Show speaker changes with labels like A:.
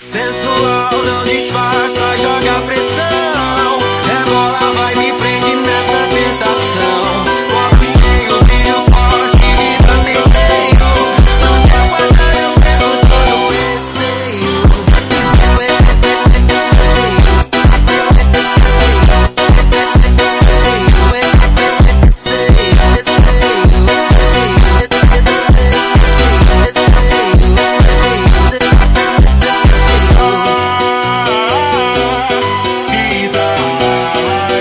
A: Sensual, não disfarça, joga pressão.